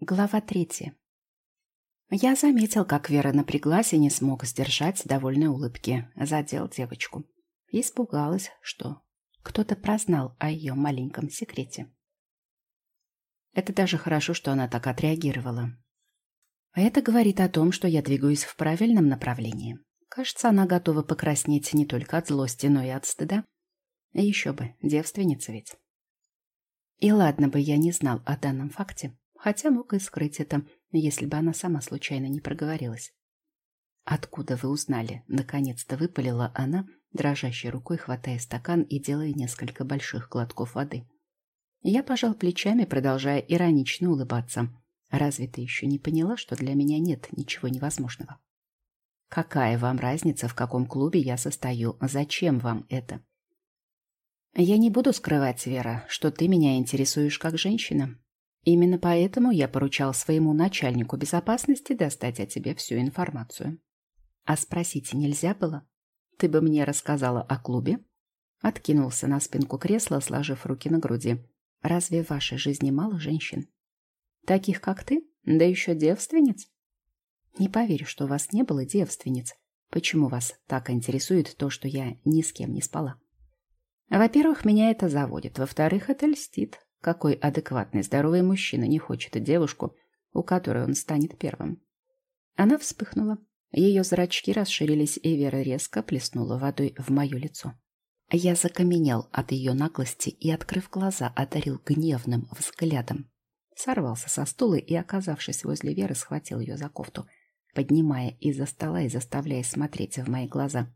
Глава третья. Я заметил, как Вера напряглась и не смог сдержать довольной улыбки. Задел девочку. Испугалась, что кто-то прознал о ее маленьком секрете. Это даже хорошо, что она так отреагировала. Это говорит о том, что я двигаюсь в правильном направлении. Кажется, она готова покраснеть не только от злости, но и от стыда. Еще бы, девственница ведь. И ладно бы я не знал о данном факте хотя мог и скрыть это, если бы она сама случайно не проговорилась. «Откуда вы узнали?» — наконец-то выпалила она, дрожащей рукой хватая стакан и делая несколько больших глотков воды. Я пожал плечами, продолжая иронично улыбаться. «Разве ты еще не поняла, что для меня нет ничего невозможного?» «Какая вам разница, в каком клубе я состою? Зачем вам это?» «Я не буду скрывать, Вера, что ты меня интересуешь как женщина. Именно поэтому я поручал своему начальнику безопасности достать о тебе всю информацию. А спросить нельзя было? Ты бы мне рассказала о клубе? Откинулся на спинку кресла, сложив руки на груди. Разве в вашей жизни мало женщин? Таких, как ты? Да еще девственниц? Не поверю, что у вас не было девственниц. Почему вас так интересует то, что я ни с кем не спала? Во-первых, меня это заводит. Во-вторых, это льстит. Какой адекватный, здоровый мужчина не хочет девушку, у которой он станет первым? Она вспыхнула. Ее зрачки расширились, и Вера резко плеснула водой в мое лицо. Я закаменел от ее наглости и, открыв глаза, одарил гневным взглядом. Сорвался со стула и, оказавшись возле Веры, схватил ее за кофту, поднимая из-за стола и заставляя смотреть в мои глаза.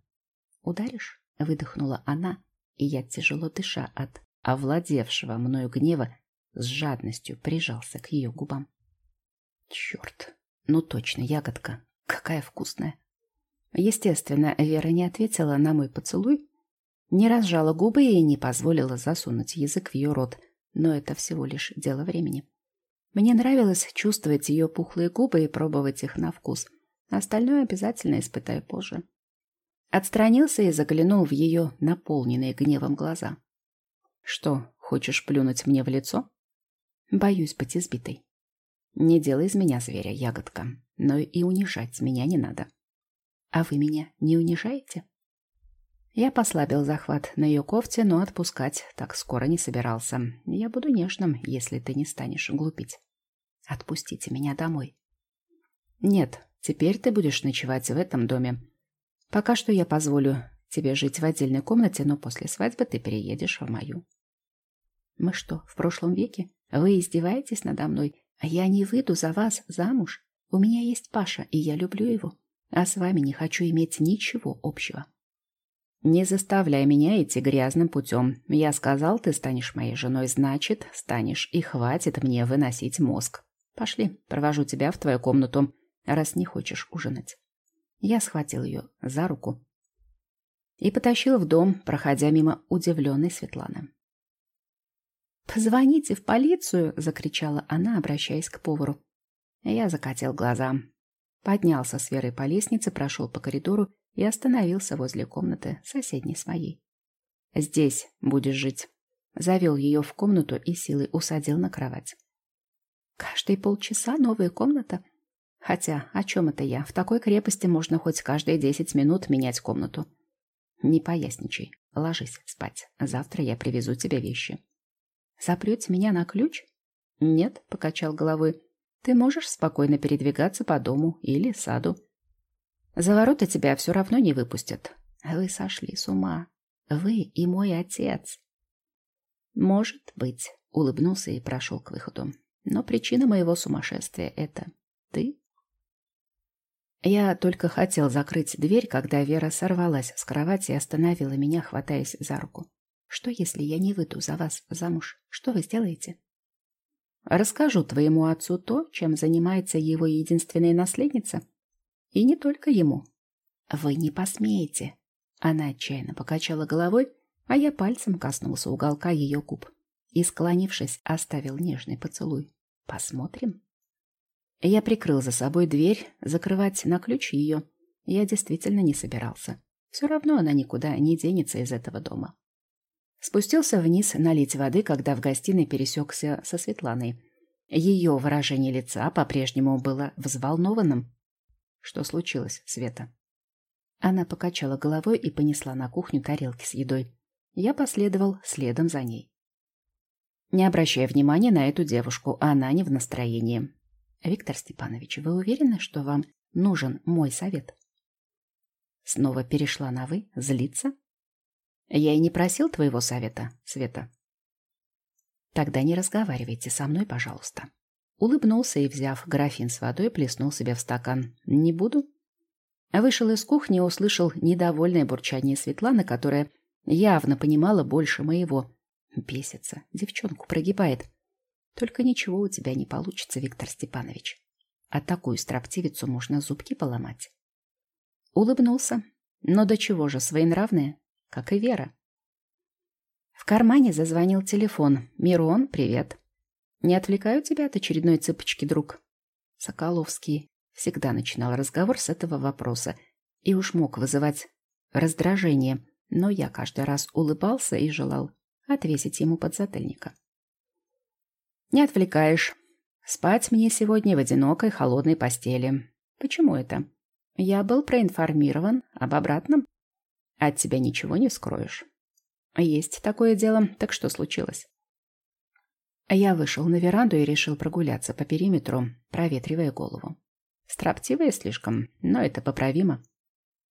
«Ударишь?» — выдохнула она, и я, тяжело дыша от овладевшего мною гнева, с жадностью прижался к ее губам. Черт, ну точно, ягодка, какая вкусная. Естественно, Вера не ответила на мой поцелуй, не разжала губы и не позволила засунуть язык в ее рот, но это всего лишь дело времени. Мне нравилось чувствовать ее пухлые губы и пробовать их на вкус. Остальное обязательно испытаю позже. Отстранился и заглянул в ее наполненные гневом глаза. Что, хочешь плюнуть мне в лицо? Боюсь быть избитой. Не делай из меня зверя, ягодка, но и унижать меня не надо. А вы меня не унижаете? Я послабил захват на ее кофте, но отпускать так скоро не собирался. Я буду нежным, если ты не станешь глупить. Отпустите меня домой. Нет, теперь ты будешь ночевать в этом доме. Пока что я позволю тебе жить в отдельной комнате, но после свадьбы ты переедешь в мою. Мы что, в прошлом веке? Вы издеваетесь надо мной? А я не выйду за вас замуж. У меня есть Паша, и я люблю его. А с вами не хочу иметь ничего общего. Не заставляй меня идти грязным путем. Я сказал, ты станешь моей женой, значит, станешь, и хватит мне выносить мозг. Пошли, провожу тебя в твою комнату, раз не хочешь ужинать. Я схватил ее за руку и потащил в дом, проходя мимо удивленной Светланы. «Позвоните в полицию!» — закричала она, обращаясь к повару. Я закатил глаза. Поднялся с Верой по лестнице, прошел по коридору и остановился возле комнаты, соседней с моей. «Здесь будешь жить». Завел ее в комнату и силой усадил на кровать. «Каждые полчаса новая комната?» Хотя, о чем это я? В такой крепости можно хоть каждые десять минут менять комнату. Не поясничай. Ложись спать. Завтра я привезу тебе вещи. Запрете меня на ключ? Нет, покачал головой. Ты можешь спокойно передвигаться по дому или саду. За ворота тебя все равно не выпустят. Вы сошли с ума. Вы и мой отец. Может быть, улыбнулся и прошел к выходу. Но причина моего сумасшествия — это ты. Я только хотел закрыть дверь, когда Вера сорвалась с кровати и остановила меня, хватаясь за руку. Что, если я не выйду за вас замуж? Что вы сделаете? Расскажу твоему отцу то, чем занимается его единственная наследница. И не только ему. Вы не посмеете. Она отчаянно покачала головой, а я пальцем коснулся уголка ее губ и, склонившись, оставил нежный поцелуй. Посмотрим. Я прикрыл за собой дверь, закрывать на ключ ее я действительно не собирался. Все равно она никуда не денется из этого дома. Спустился вниз налить воды, когда в гостиной пересекся со Светланой. Ее выражение лица по-прежнему было взволнованным. Что случилось, Света? Она покачала головой и понесла на кухню тарелки с едой. Я последовал следом за ней. Не обращая внимания на эту девушку, она не в настроении. Виктор Степанович, вы уверены, что вам нужен мой совет? Снова перешла на «вы», злиться? Я и не просил твоего совета, Света. Тогда не разговаривайте со мной, пожалуйста. Улыбнулся и, взяв графин с водой, плеснул себе в стакан. Не буду. Вышел из кухни и услышал недовольное бурчание Светланы, которая явно понимала больше моего. Бесится, девчонку прогибает. Только ничего у тебя не получится, Виктор Степанович. А такую строптивицу можно зубки поломать. Улыбнулся. Но до чего же своенравная, как и Вера. В кармане зазвонил телефон. «Мирон, привет». «Не отвлекаю тебя от очередной цыпочки, друг?» Соколовский всегда начинал разговор с этого вопроса и уж мог вызывать раздражение, но я каждый раз улыбался и желал отвесить ему подзатыльника. «Не отвлекаешь. Спать мне сегодня в одинокой холодной постели. Почему это? Я был проинформирован об обратном. От тебя ничего не скроешь. Есть такое дело. Так что случилось? Я вышел на веранду и решил прогуляться по периметру, проветривая голову. Строптивая слишком, но это поправимо.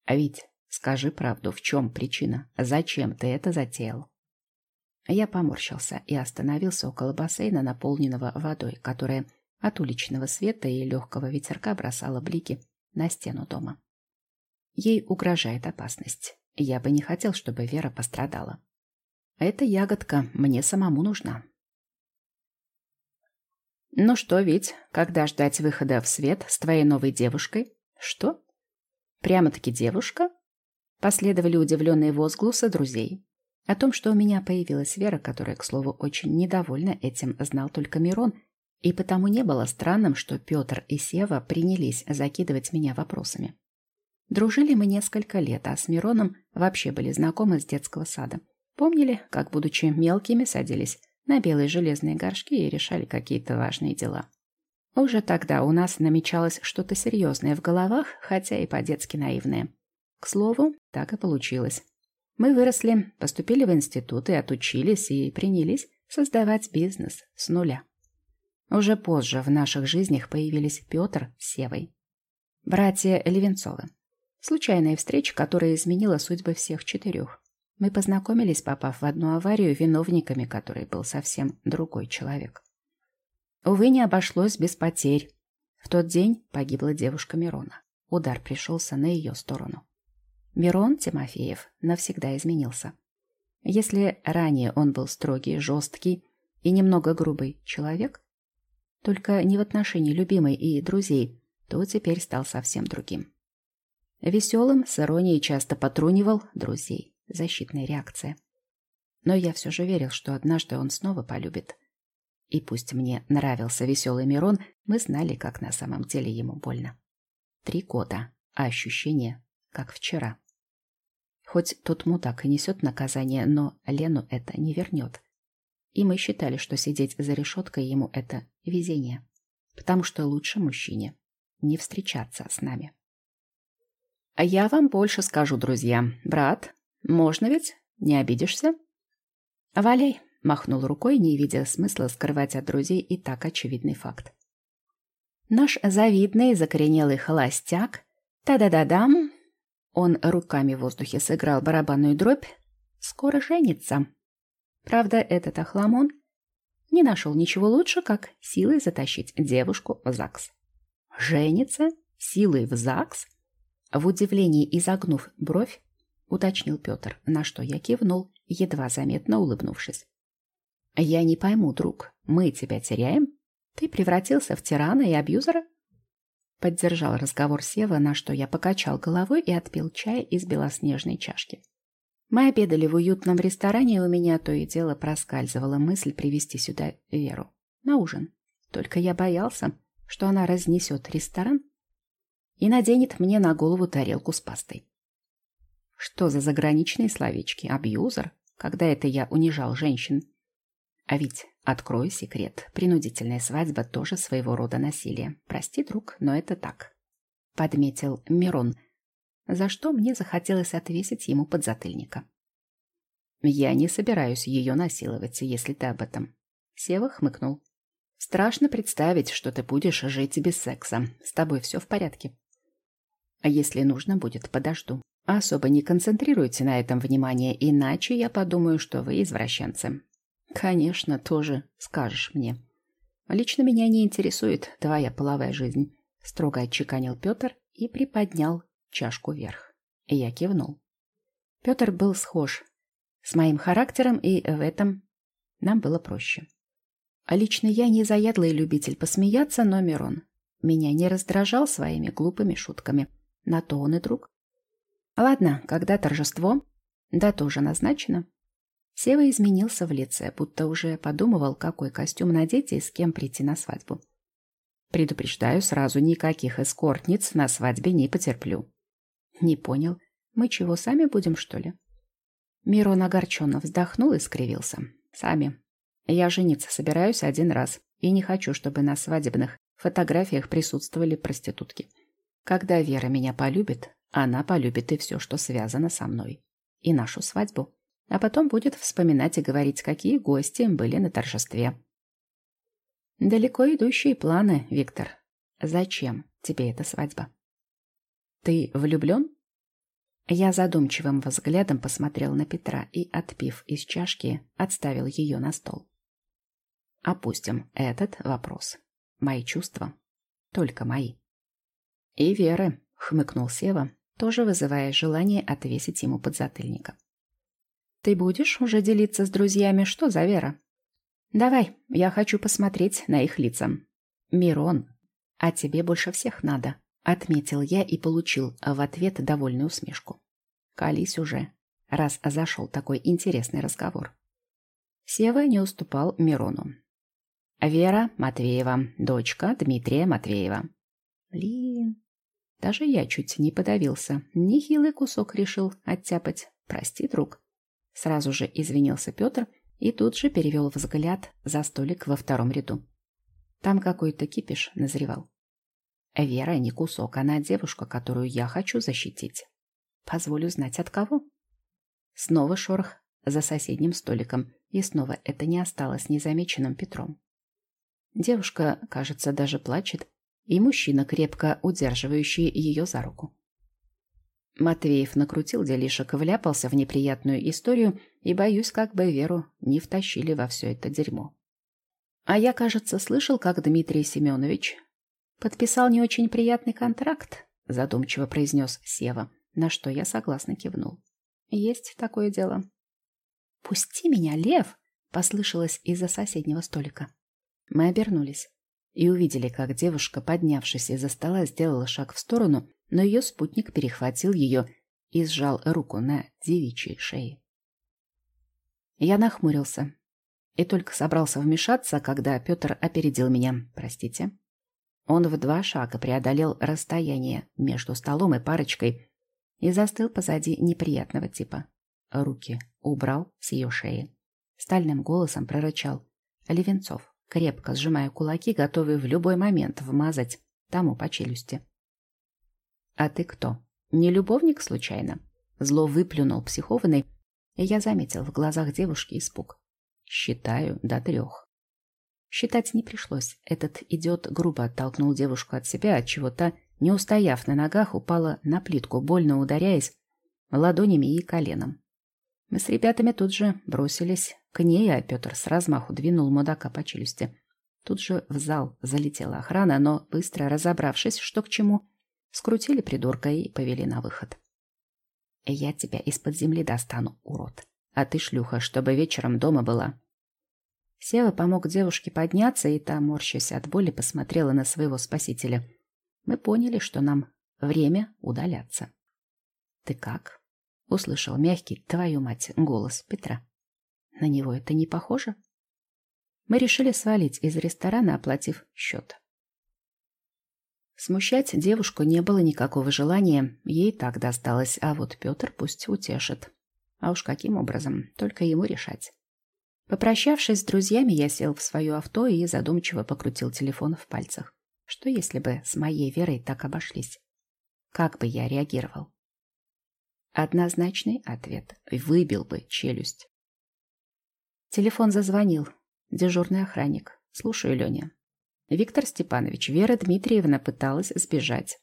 А ведь скажи правду, в чем причина? Зачем ты это затеял? Я поморщился и остановился около бассейна, наполненного водой, которая от уличного света и легкого ветерка бросала блики на стену дома. Ей угрожает опасность. Я бы не хотел, чтобы Вера пострадала. Эта ягодка мне самому нужна. Ну что, ведь, когда ждать выхода в свет с твоей новой девушкой? Что? Прямо-таки девушка? Последовали удивленные возгласы друзей. О том, что у меня появилась Вера, которая, к слову, очень недовольна этим, знал только Мирон, и потому не было странным, что Петр и Сева принялись закидывать меня вопросами. Дружили мы несколько лет, а с Мироном вообще были знакомы с детского сада. Помнили, как, будучи мелкими, садились на белые железные горшки и решали какие-то важные дела. Уже тогда у нас намечалось что-то серьезное в головах, хотя и по-детски наивное. К слову, так и получилось. Мы выросли, поступили в институт и отучились, и принялись создавать бизнес с нуля. Уже позже в наших жизнях появились Петр с Севой. Братья Левенцовы. Случайная встреча, которая изменила судьбы всех четырех. Мы познакомились, попав в одну аварию, виновниками которой был совсем другой человек. Увы, не обошлось без потерь. В тот день погибла девушка Мирона. Удар пришелся на ее сторону. Мирон Тимофеев навсегда изменился. Если ранее он был строгий, жесткий и немного грубый человек, только не в отношении любимой и друзей, то теперь стал совсем другим. Веселым, с иронией часто потрунивал друзей защитная реакция. Но я все же верил, что однажды он снова полюбит. И пусть мне нравился веселый Мирон, мы знали, как на самом деле ему больно. Три года, а ощущение, как вчера. Хоть тот мудак и несет наказание, но Лену это не вернет. И мы считали, что сидеть за решеткой ему это везение. Потому что лучше мужчине не встречаться с нами. А я вам больше скажу, друзья. Брат, можно ведь? Не обидишься? Валяй, махнул рукой, не видя смысла скрывать от друзей и так очевидный факт. Наш завидный закоренелый холостяк, та-да-да-дам, он руками в воздухе сыграл барабанную дробь, скоро женится. Правда, этот охламон не нашел ничего лучше, как силой затащить девушку в ЗАГС. Женится? Силой в ЗАГС? В удивлении изогнув бровь, уточнил Петр, на что я кивнул, едва заметно улыбнувшись. «Я не пойму, друг, мы тебя теряем? Ты превратился в тирана и абьюзера?» Поддержал разговор Сева, на что я покачал головой и отпил чай из белоснежной чашки. Мы обедали в уютном ресторане, и у меня то и дело проскальзывала мысль привести сюда Веру на ужин. Только я боялся, что она разнесет ресторан и наденет мне на голову тарелку с пастой. Что за заграничные словечки? Абьюзер? Когда это я унижал женщин? А ведь Открою секрет. Принудительная свадьба тоже своего рода насилие. Прости, друг, но это так. Подметил Мирон, за что мне захотелось отвесить ему подзатыльника. Я не собираюсь ее насиловать, если ты об этом. Сева хмыкнул. Страшно представить, что ты будешь жить без секса. С тобой все в порядке. А если нужно будет, подожду. Особо не концентрируйте на этом внимание, иначе я подумаю, что вы извращенцы. Конечно, тоже скажешь мне. Лично меня не интересует твоя половая жизнь, строго отчеканил Петр и приподнял чашку вверх. Я кивнул. Петр был схож с моим характером, и в этом нам было проще. А лично я не заядлый любитель посмеяться, но Мирон меня не раздражал своими глупыми шутками. На то он и друг. Ладно, когда торжество? Да тоже назначено. Сева изменился в лице, будто уже подумывал, какой костюм надеть и с кем прийти на свадьбу. Предупреждаю сразу, никаких эскортниц на свадьбе не потерплю. Не понял. Мы чего, сами будем, что ли? Мирон огорченно вздохнул и скривился. Сами. Я жениться собираюсь один раз и не хочу, чтобы на свадебных фотографиях присутствовали проститутки. Когда Вера меня полюбит, она полюбит и все, что связано со мной. И нашу свадьбу. А потом будет вспоминать и говорить, какие гости были на торжестве. Далеко идущие планы, Виктор. Зачем тебе эта свадьба? Ты влюблен? Я задумчивым взглядом посмотрел на Петра и, отпив из чашки, отставил ее на стол. Опустим этот вопрос. Мои чувства только мои. И Веры, хмыкнул Сева, тоже вызывая желание отвесить ему подзатыльника. Ты будешь уже делиться с друзьями, что за Вера? Давай, я хочу посмотреть на их лица. Мирон, а тебе больше всех надо, отметил я и получил в ответ довольную усмешку. Колись уже, раз зашел такой интересный разговор. Сева не уступал Мирону. Вера Матвеева, дочка Дмитрия Матвеева. Блин, даже я чуть не подавился. Нехилый кусок решил оттяпать. Прости, друг. Сразу же извинился Петр и тут же перевел взгляд за столик во втором ряду. Там какой-то кипиш назревал. Вера не кусок, она девушка, которую я хочу защитить. Позволю знать от кого. Снова шорох за соседним столиком, и снова это не осталось незамеченным Петром. Девушка, кажется, даже плачет, и мужчина, крепко удерживающий ее за руку. Матвеев накрутил делишек, вляпался в неприятную историю, и, боюсь, как бы Веру не втащили во все это дерьмо. А я, кажется, слышал, как Дмитрий Семенович подписал не очень приятный контракт, задумчиво произнес Сева, на что я согласно кивнул. Есть такое дело. «Пусти меня, Лев!» — послышалось из-за соседнего столика. Мы обернулись и увидели, как девушка, поднявшись из-за стола, сделала шаг в сторону, но ее спутник перехватил ее и сжал руку на девичьей шее. Я нахмурился и только собрался вмешаться, когда Петр опередил меня. Простите. Он в два шага преодолел расстояние между столом и парочкой и застыл позади неприятного типа. Руки убрал с ее шеи. Стальным голосом прорычал. «Левенцов, крепко сжимая кулаки, готовый в любой момент вмазать тому по челюсти. «А ты кто? Не любовник, случайно?» Зло выплюнул психованный, и я заметил в глазах девушки испуг. «Считаю до трех». Считать не пришлось. Этот идиот грубо оттолкнул девушку от себя, от чего то не устояв на ногах, упала на плитку, больно ударяясь ладонями и коленом. Мы с ребятами тут же бросились к ней, а Петр с размаху двинул мудака по челюсти. Тут же в зал залетела охрана, но, быстро разобравшись, что к чему, скрутили придурка и повели на выход. «Я тебя из-под земли достану, урод. А ты, шлюха, чтобы вечером дома была». Сева помог девушке подняться, и та, морщась от боли, посмотрела на своего спасителя. Мы поняли, что нам время удаляться. «Ты как?» Услышал мягкий, твою мать, голос Петра. На него это не похоже? Мы решили свалить из ресторана, оплатив счет. Смущать девушку не было никакого желания, ей так досталось, а вот Петр пусть утешит. А уж каким образом, только ему решать. Попрощавшись с друзьями, я сел в свое авто и задумчиво покрутил телефон в пальцах. Что если бы с моей Верой так обошлись? Как бы я реагировал? Однозначный ответ. Выбил бы челюсть. Телефон зазвонил. Дежурный охранник. Слушаю, Леня. Виктор Степанович, Вера Дмитриевна пыталась сбежать.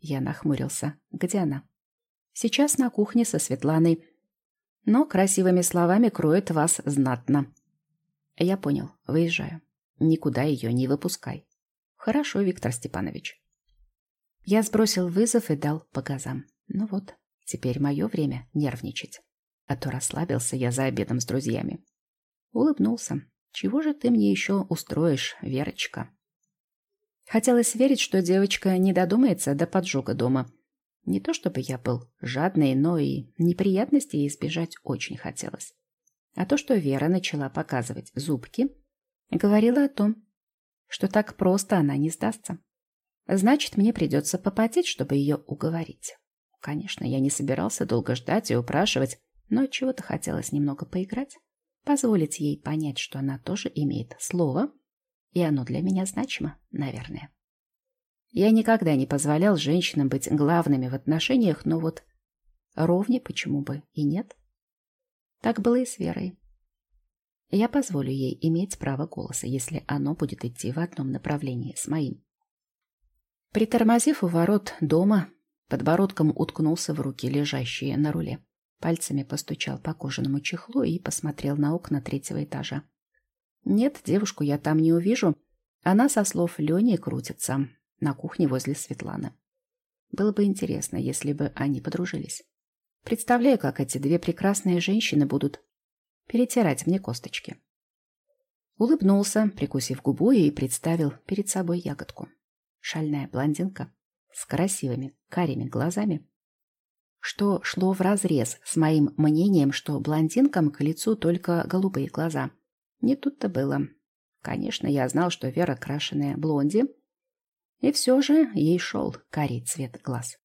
Я нахмурился. Где она? Сейчас на кухне со Светланой. Но красивыми словами кроет вас знатно. Я понял. Выезжаю. Никуда ее не выпускай. Хорошо, Виктор Степанович. Я сбросил вызов и дал по газам. Ну вот, теперь мое время нервничать. А то расслабился я за обедом с друзьями. Улыбнулся. Чего же ты мне еще устроишь, Верочка? Хотелось верить, что девочка не додумается до поджога дома. Не то чтобы я был жадный, но и неприятностей избежать очень хотелось. А то, что Вера начала показывать зубки, говорило о том, что так просто она не сдастся. Значит, мне придется попотеть, чтобы ее уговорить. Конечно, я не собирался долго ждать и упрашивать, но чего-то хотелось немного поиграть, позволить ей понять, что она тоже имеет слово — и оно для меня значимо, наверное. Я никогда не позволял женщинам быть главными в отношениях, но вот ровне почему бы и нет. Так было и с Верой. Я позволю ей иметь право голоса, если оно будет идти в одном направлении с моим. Притормозив у ворот дома, подбородком уткнулся в руки, лежащие на руле. Пальцами постучал по кожаному чехлу и посмотрел на окна третьего этажа. Нет, девушку я там не увижу. Она, со слов Лени, крутится на кухне возле Светланы. Было бы интересно, если бы они подружились. Представляю, как эти две прекрасные женщины будут перетирать мне косточки. Улыбнулся, прикусив губу, и представил перед собой ягодку. Шальная блондинка с красивыми карими глазами. Что шло вразрез с моим мнением, что блондинкам к лицу только голубые глаза – не тут-то было. Конечно, я знал, что Вера крашеная блонди, и все же ей шел карий цвет глаз.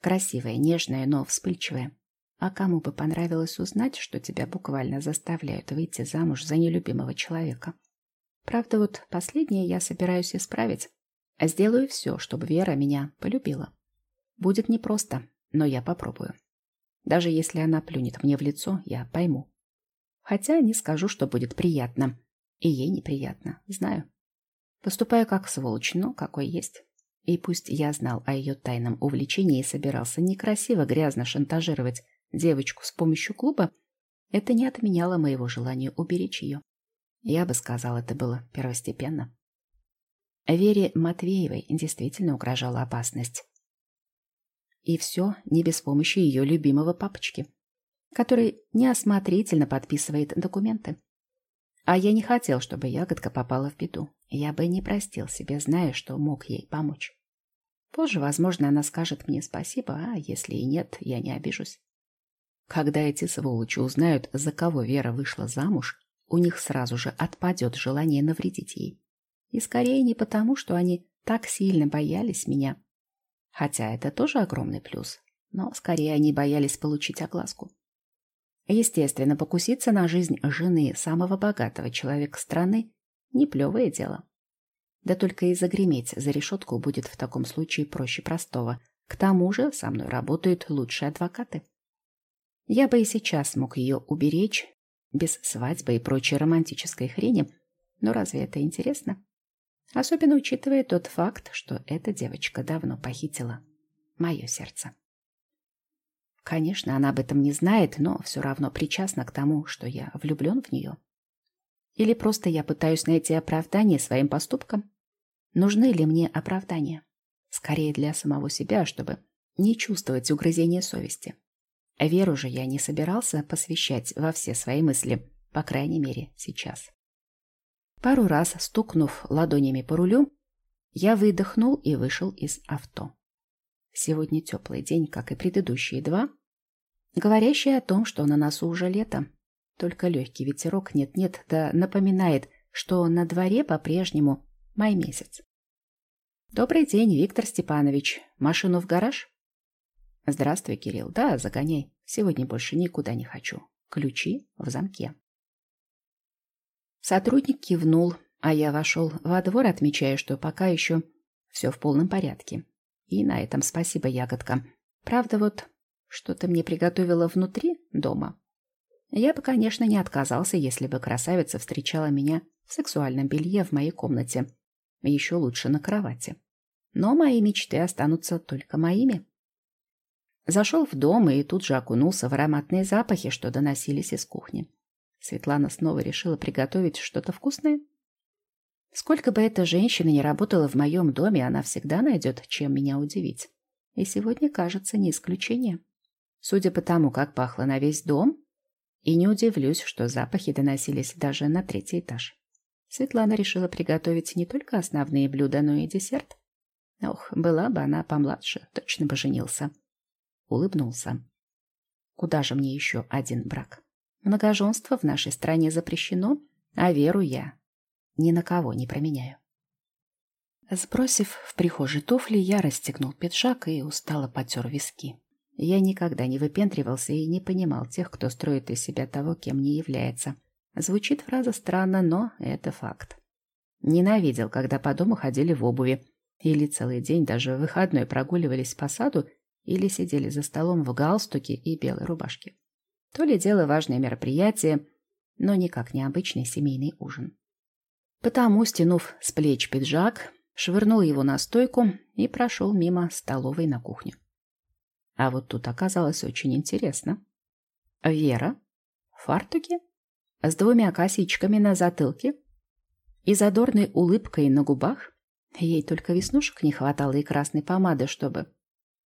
Красивая, нежная, но вспыльчивая. А кому бы понравилось узнать, что тебя буквально заставляют выйти замуж за нелюбимого человека? Правда, вот последнее я собираюсь исправить. Сделаю все, чтобы Вера меня полюбила. Будет непросто, но я попробую. Даже если она плюнет мне в лицо, я пойму. Хотя не скажу, что будет приятно. И ей неприятно, знаю. Поступаю как сволочь, но какой есть. И пусть я знал о ее тайном увлечении и собирался некрасиво, грязно шантажировать девочку с помощью клуба, это не отменяло моего желания уберечь ее. Я бы сказал, это было первостепенно. Вере Матвеевой действительно угрожала опасность. И все не без помощи ее любимого папочки который неосмотрительно подписывает документы. А я не хотел, чтобы ягодка попала в беду. Я бы не простил себе, зная, что мог ей помочь. Позже, возможно, она скажет мне спасибо, а если и нет, я не обижусь. Когда эти сволочи узнают, за кого Вера вышла замуж, у них сразу же отпадет желание навредить ей. И скорее не потому, что они так сильно боялись меня. Хотя это тоже огромный плюс, но скорее они боялись получить огласку. Естественно, покуситься на жизнь жены самого богатого человека страны – не плевое дело. Да только и загреметь за решетку будет в таком случае проще простого. К тому же со мной работают лучшие адвокаты. Я бы и сейчас мог ее уберечь, без свадьбы и прочей романтической хрени, но разве это интересно? Особенно учитывая тот факт, что эта девочка давно похитила мое сердце. Конечно, она об этом не знает, но все равно причастна к тому, что я влюблен в нее. Или просто я пытаюсь найти оправдание своим поступкам? Нужны ли мне оправдания? Скорее для самого себя, чтобы не чувствовать угрызения совести. Веру же я не собирался посвящать во все свои мысли, по крайней мере, сейчас. Пару раз стукнув ладонями по рулю, я выдохнул и вышел из авто. Сегодня теплый день, как и предыдущие два, говорящий о том, что на носу уже лето. Только легкий ветерок нет-нет, да напоминает, что на дворе по-прежнему май месяц. «Добрый день, Виктор Степанович. Машину в гараж?» «Здравствуй, Кирилл. Да, загоняй. Сегодня больше никуда не хочу. Ключи в замке». Сотрудник кивнул, а я вошел во двор, отмечая, что пока еще все в полном порядке. И на этом спасибо, ягодка. Правда, вот что-то мне приготовила внутри дома. Я бы, конечно, не отказался, если бы красавица встречала меня в сексуальном белье в моей комнате. Еще лучше на кровати. Но мои мечты останутся только моими. Зашел в дом и тут же окунулся в ароматные запахи, что доносились из кухни. Светлана снова решила приготовить что-то вкусное. Сколько бы эта женщина ни работала в моем доме, она всегда найдет, чем меня удивить. И сегодня, кажется, не исключение. Судя по тому, как пахло на весь дом, и не удивлюсь, что запахи доносились даже на третий этаж. Светлана решила приготовить не только основные блюда, но и десерт. Ох, была бы она помладше, точно бы женился. Улыбнулся. Куда же мне еще один брак? Многоженство в нашей стране запрещено, а веру я ни на кого не променяю. Сбросив в прихожей туфли, я расстегнул пиджак и устало потер виски. Я никогда не выпендривался и не понимал тех, кто строит из себя того, кем не является. Звучит фраза странно, но это факт. Ненавидел, когда по дому ходили в обуви, или целый день даже в выходной прогуливались по саду или сидели за столом в галстуке и белой рубашке. То ли дело важное мероприятие, но никак не обычный семейный ужин. Потому, стянув с плеч пиджак, швырнул его на стойку и прошел мимо столовой на кухню. А вот тут оказалось очень интересно. Вера в фартуке с двумя косичками на затылке и задорной улыбкой на губах. Ей только веснушек не хватало и красной помады, чтобы...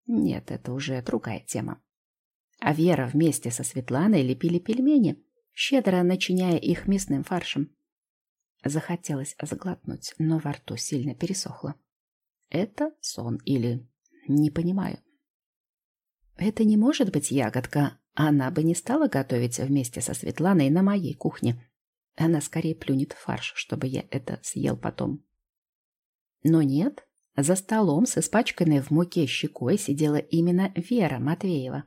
Нет, это уже другая тема. А Вера вместе со Светланой лепили пельмени, щедро начиняя их мясным фаршем. Захотелось заглотнуть, но во рту сильно пересохло. Это сон или... Не понимаю. Это не может быть ягодка. Она бы не стала готовить вместе со Светланой на моей кухне. Она скорее плюнет фарш, чтобы я это съел потом. Но нет, за столом с испачканной в муке щекой сидела именно Вера Матвеева.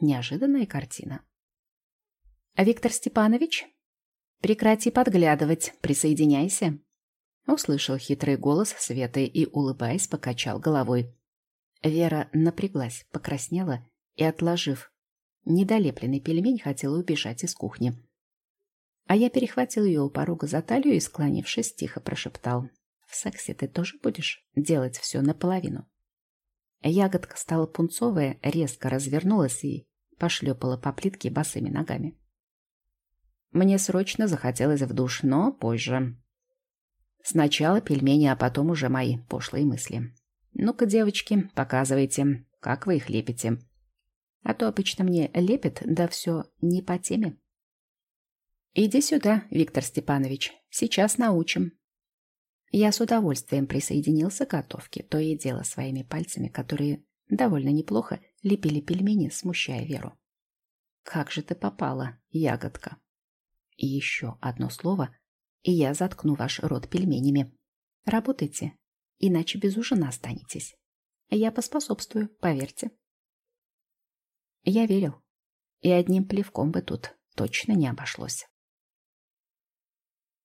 Неожиданная картина. «А Виктор Степанович? Прекрати подглядывать, присоединяйся!» Услышал хитрый голос Светы и, улыбаясь, покачал головой. Вера напряглась, покраснела и, отложив недолепленный пельмень, хотела убежать из кухни. А я перехватил ее у порога за талию и, склонившись, тихо прошептал. «В сексе ты тоже будешь делать все наполовину?» Ягодка стала пунцовая, резко развернулась и пошлепала по плитке босыми ногами. Мне срочно захотелось в душ, но позже. Сначала пельмени, а потом уже мои пошлые мысли. Ну-ка, девочки, показывайте, как вы их лепите. А то обычно мне лепят, да все не по теме. Иди сюда, Виктор Степанович, сейчас научим. Я с удовольствием присоединился к готовке, то и дело своими пальцами, которые довольно неплохо лепили пельмени, смущая Веру. Как же ты попала, ягодка? Еще одно слово, и я заткну ваш рот пельменями. Работайте, иначе без ужина останетесь. Я поспособствую, поверьте. Я верил, и одним плевком бы тут точно не обошлось.